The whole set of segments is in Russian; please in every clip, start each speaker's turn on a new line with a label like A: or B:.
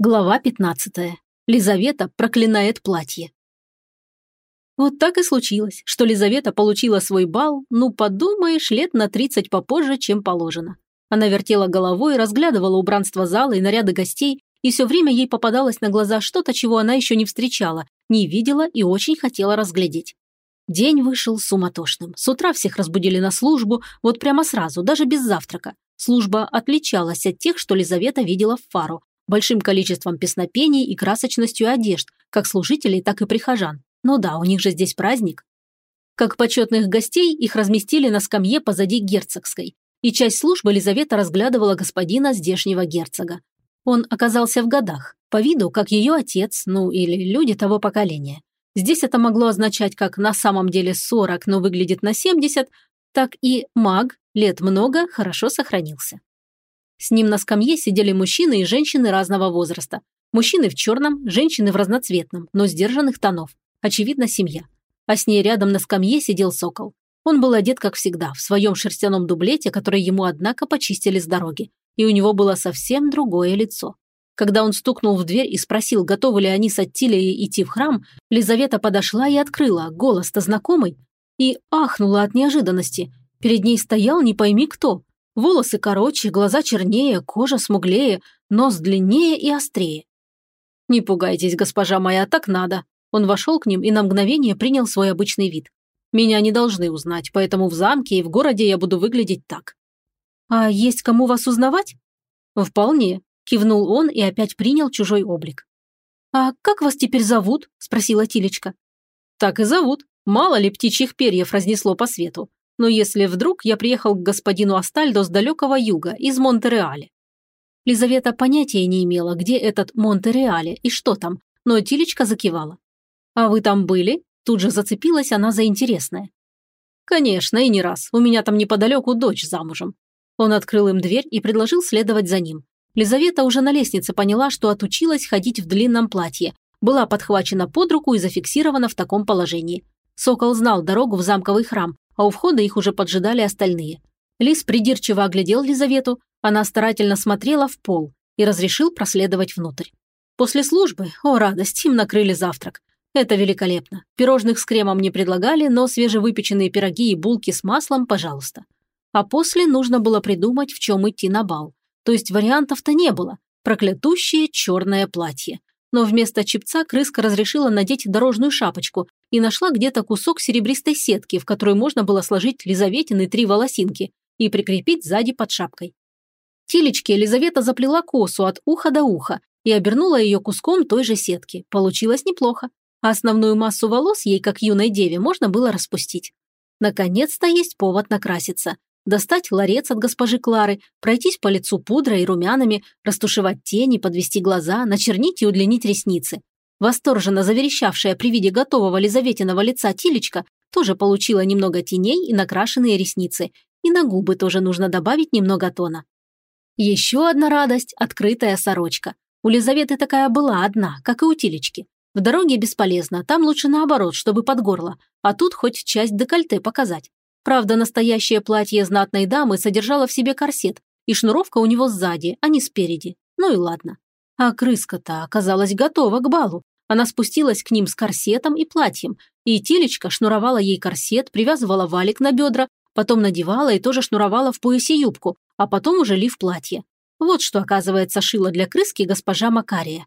A: Глава 15. Лизавета проклинает платье. Вот так и случилось, что Лизавета получила свой бал, ну, подумаешь, лет на 30 попозже, чем положено. Она вертела головой, разглядывала убранство зала и наряды гостей, и все время ей попадалось на глаза что-то, чего она еще не встречала, не видела и очень хотела разглядеть. День вышел суматошным. С утра всех разбудили на службу, вот прямо сразу, даже без завтрака. Служба отличалась от тех, что Лизавета видела в фару, большим количеством песнопений и красочностью одежд, как служителей, так и прихожан. Ну да, у них же здесь праздник. Как почетных гостей их разместили на скамье позади герцогской, и часть службы Лизавета разглядывала господина здешнего герцога. Он оказался в годах, по виду, как ее отец, ну или люди того поколения. Здесь это могло означать как на самом деле 40, но выглядит на 70, так и маг, лет много, хорошо сохранился. С ним на скамье сидели мужчины и женщины разного возраста. Мужчины в черном, женщины в разноцветном, но сдержанных тонов. Очевидно, семья. А с ней рядом на скамье сидел сокол. Он был одет, как всегда, в своем шерстяном дублете, который ему, однако, почистили с дороги. И у него было совсем другое лицо. Когда он стукнул в дверь и спросил, готовы ли они с Аттилией идти в храм, Лизавета подошла и открыла, голос-то знакомый, и ахнула от неожиданности. Перед ней стоял не пойми кто, Волосы короче, глаза чернее, кожа смуглее, нос длиннее и острее. «Не пугайтесь, госпожа моя, так надо». Он вошел к ним и на мгновение принял свой обычный вид. «Меня не должны узнать, поэтому в замке и в городе я буду выглядеть так». «А есть кому вас узнавать?» «Вполне», – кивнул он и опять принял чужой облик. «А как вас теперь зовут?» – спросила Тилечка. «Так и зовут. Мало ли птичьих перьев разнесло по свету но если вдруг я приехал к господину Астальдо с далекого юга, из Монтереале. Лизавета понятия не имела, где этот Монтереале и что там, но Тилечка закивала. «А вы там были?» Тут же зацепилась она за интересное. «Конечно, и не раз. У меня там неподалеку дочь замужем». Он открыл им дверь и предложил следовать за ним. Лизавета уже на лестнице поняла, что отучилась ходить в длинном платье, была подхвачена под руку и зафиксирована в таком положении. Сокол знал дорогу в замковый храм, а у входа их уже поджидали остальные. Лис придирчиво оглядел Лизавету, она старательно смотрела в пол и разрешил проследовать внутрь. После службы, о радость, им накрыли завтрак. Это великолепно. Пирожных с кремом не предлагали, но свежевыпеченные пироги и булки с маслом, пожалуйста. А после нужно было придумать, в чем идти на бал. То есть вариантов-то не было. Проклятущее черное платье но вместо чепца крыска разрешила надеть дорожную шапочку и нашла где-то кусок серебристой сетки, в которую можно было сложить Лизаветины три волосинки и прикрепить сзади под шапкой. Тилечке Елизавета заплела косу от уха до уха и обернула ее куском той же сетки. Получилось неплохо. А основную массу волос ей, как юной деве, можно было распустить. Наконец-то есть повод накраситься достать ларец от госпожи Клары, пройтись по лицу пудрой и румянами, растушевать тени, подвести глаза, начернить и удлинить ресницы. Восторженно заверещавшая при виде готового Лизаветиного лица Тилечка тоже получила немного теней и накрашенные ресницы, и на губы тоже нужно добавить немного тона. Еще одна радость – открытая сорочка. У Лизаветы такая была одна, как и у Тилечки. В дороге бесполезно, там лучше наоборот, чтобы под горло, а тут хоть часть декольте показать. Правда, настоящее платье знатной дамы содержало в себе корсет, и шнуровка у него сзади, а не спереди. Ну и ладно. А крыска-то оказалась готова к балу. Она спустилась к ним с корсетом и платьем, и телечка шнуровала ей корсет, привязывала валик на бедра, потом надевала и тоже шнуровала в поясе юбку, а потом уже лив платье. Вот что, оказывается, шила для крыски госпожа Макария.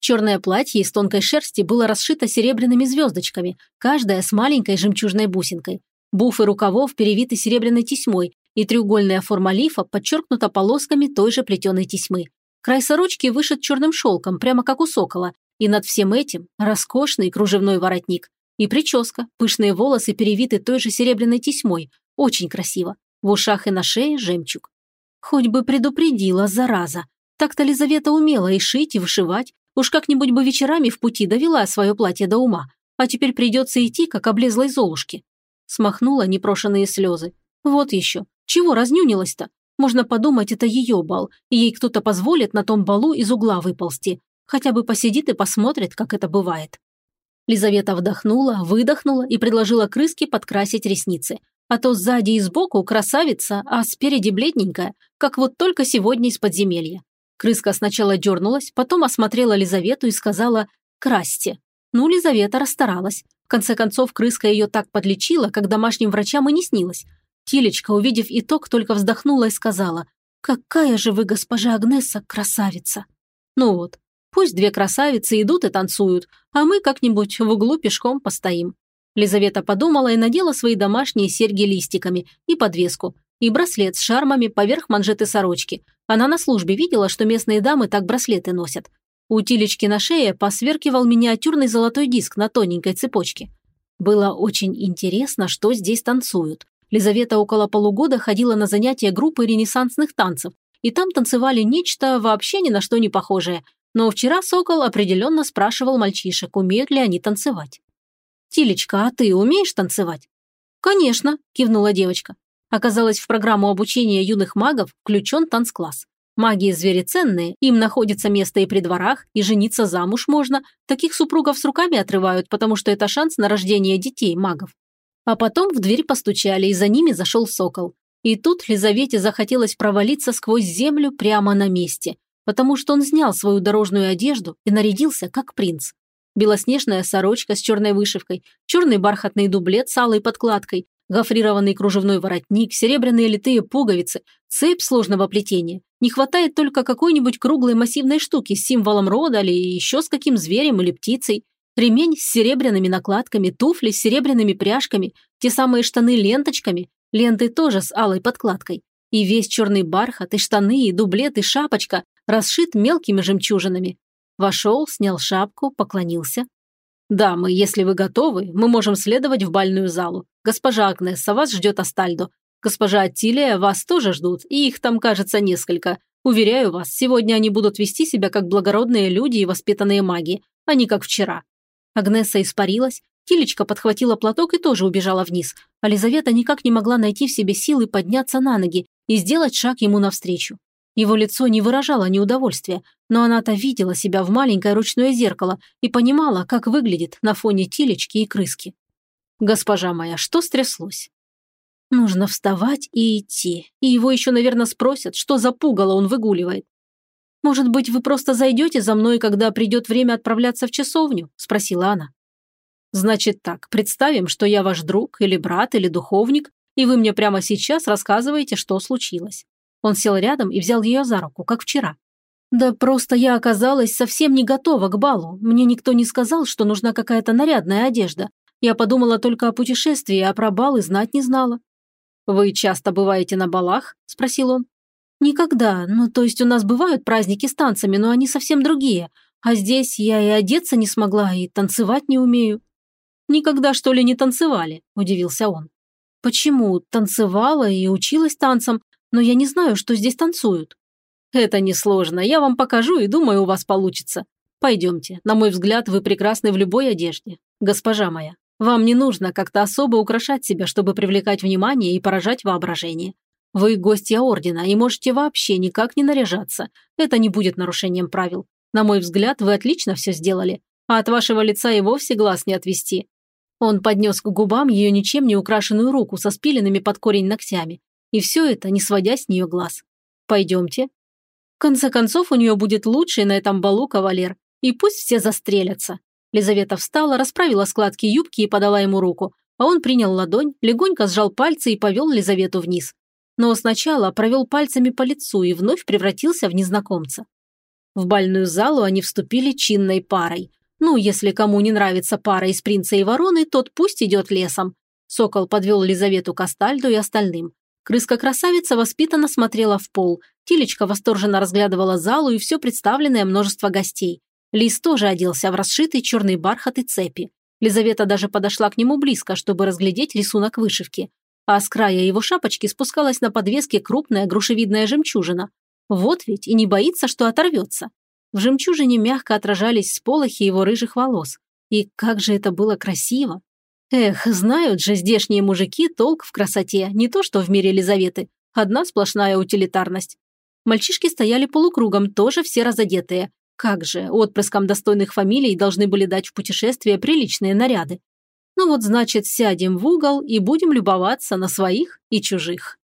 A: Черное платье из тонкой шерсти было расшито серебряными звездочками, каждая с маленькой жемчужной бусинкой. Буфы рукавов перевиты серебряной тесьмой, и треугольная форма лифа подчеркнута полосками той же плетеной тесьмы. Край сорочки вышит черным шелком, прямо как у сокола, и над всем этим роскошный кружевной воротник. И прическа, пышные волосы перевиты той же серебряной тесьмой. Очень красиво. В ушах и на шее жемчуг. Хоть бы предупредила, зараза. Так-то Лизавета умела и шить, и вышивать. Уж как-нибудь бы вечерами в пути довела свое платье до ума. А теперь придется идти, как облезлой золушки. Смахнула непрошенные слезы. Вот еще. Чего разнюнилась-то? Можно подумать, это ее бал, и ей кто-то позволит на том балу из угла выползти. Хотя бы посидит и посмотрит, как это бывает. Лизавета вдохнула, выдохнула и предложила крыске подкрасить ресницы. А то сзади и сбоку красавица, а спереди бледненькая, как вот только сегодня из подземелья. Крыска сначала дернулась, потом осмотрела Лизавету и сказала «Красьте». Ну, Лизавета расстаралась. Конце концов, крыска ее так подлечила, как домашним врачам и не снилось. Тилечка, увидев итог, только вздохнула и сказала «Какая же вы, госпожа Агнеса, красавица!» Ну вот, пусть две красавицы идут и танцуют, а мы как-нибудь в углу пешком постоим. Лизавета подумала и надела свои домашние серьги листиками и подвеску, и браслет с шармами поверх манжеты сорочки. Она на службе видела, что местные дамы так браслеты носят. У Тилечки на шее посверкивал миниатюрный золотой диск на тоненькой цепочке. Было очень интересно, что здесь танцуют. Лизавета около полугода ходила на занятия группы ренессансных танцев, и там танцевали нечто вообще ни на что не похожее. Но вчера Сокол определенно спрашивал мальчишек, умеют ли они танцевать. «Тилечка, а ты умеешь танцевать?» «Конечно», – кивнула девочка. Оказалось, в программу обучения юных магов включен танцкласс. Маги звери ценные, им находится место и при дворах, и жениться замуж можно. Таких супругов с руками отрывают, потому что это шанс на рождение детей магов. А потом в дверь постучали, и за ними зашел сокол. И тут Лизавете захотелось провалиться сквозь землю прямо на месте, потому что он снял свою дорожную одежду и нарядился как принц. Белоснежная сорочка с черной вышивкой, черный бархатный дублет с алой подкладкой, гофрированный кружевной воротник, серебряные литые пуговицы, цепь сложного плетения. Не хватает только какой-нибудь круглой массивной штуки с символом рода или еще с каким зверем или птицей. Ремень с серебряными накладками, туфли с серебряными пряжками, те самые штаны ленточками, ленты тоже с алой подкладкой. И весь черный бархат, и штаны, и дублет, и шапочка расшит мелкими жемчужинами. Вошел, снял шапку, поклонился. «Дамы, если вы готовы, мы можем следовать в бальную залу. Госпожа Агнесса, вас ждет Астальдо. Госпожа Аттилия, вас тоже ждут, и их там, кажется, несколько. Уверяю вас, сегодня они будут вести себя как благородные люди и воспитанные маги, а не как вчера». Агнесса испарилась, Тилечка подхватила платок и тоже убежала вниз, а Лизавета никак не могла найти в себе силы подняться на ноги и сделать шаг ему навстречу. Его лицо не выражало неудовольствия, но она-то видела себя в маленькое ручное зеркало и понимала, как выглядит на фоне Тилечки и крыски. «Госпожа моя, что стряслось?» Нужно вставать и идти. И его еще, наверное, спросят, что за пугало он выгуливает. «Может быть, вы просто зайдете за мной, когда придет время отправляться в часовню?» – спросила она. «Значит так, представим, что я ваш друг или брат или духовник, и вы мне прямо сейчас рассказываете, что случилось». Он сел рядом и взял ее за руку, как вчера. «Да просто я оказалась совсем не готова к балу. Мне никто не сказал, что нужна какая-то нарядная одежда. Я подумала только о путешествии, а про бал и знать не знала». «Вы часто бываете на балах?» – спросил он. «Никогда. Ну, то есть у нас бывают праздники с танцами, но они совсем другие. А здесь я и одеться не смогла, и танцевать не умею». «Никогда, что ли, не танцевали?» – удивился он. «Почему? Танцевала и училась танцам, но я не знаю, что здесь танцуют». «Это несложно. Я вам покажу и думаю, у вас получится. Пойдемте. На мой взгляд, вы прекрасны в любой одежде. Госпожа моя, вам не нужно как-то особо украшать себя, чтобы привлекать внимание и поражать воображение. Вы гостья ордена и можете вообще никак не наряжаться. Это не будет нарушением правил. На мой взгляд, вы отлично все сделали. А от вашего лица и вовсе глаз не отвести. Он поднес к губам ее ничем не украшенную руку со спиленными под корень ногтями. И все это, не сводя с нее глаз. «Пойдемте». В конце концов, у нее будет лучший на этом балу кавалер. И пусть все застрелятся. Лизавета встала, расправила складки юбки и подала ему руку, а он принял ладонь, легонько сжал пальцы и повел Лизавету вниз. Но сначала провел пальцами по лицу и вновь превратился в незнакомца. В бальную залу они вступили чинной парой. Ну, если кому не нравится пара из принца и вороны, тот пусть идет лесом. Сокол подвел Лизавету к Астальду и остальным. Крыска-красавица воспитанно смотрела в пол, Тилечка восторженно разглядывала залу и все представленное множество гостей. Лис тоже оделся в расшитый черный бархат и цепи. Лизавета даже подошла к нему близко, чтобы разглядеть рисунок вышивки. А с края его шапочки спускалась на подвеске крупная грушевидная жемчужина. Вот ведь и не боится, что оторвется. В жемчужине мягко отражались сполохи его рыжих волос. И как же это было красиво! Эх, знают же здешние мужики толк в красоте, не то что в мире Елизаветы. Одна сплошная утилитарность. Мальчишки стояли полукругом, тоже все разодетые. Как же, отпрыскам достойных фамилий должны были дать в путешествие приличные наряды. Ну вот значит, сядем в угол и будем любоваться на своих и чужих.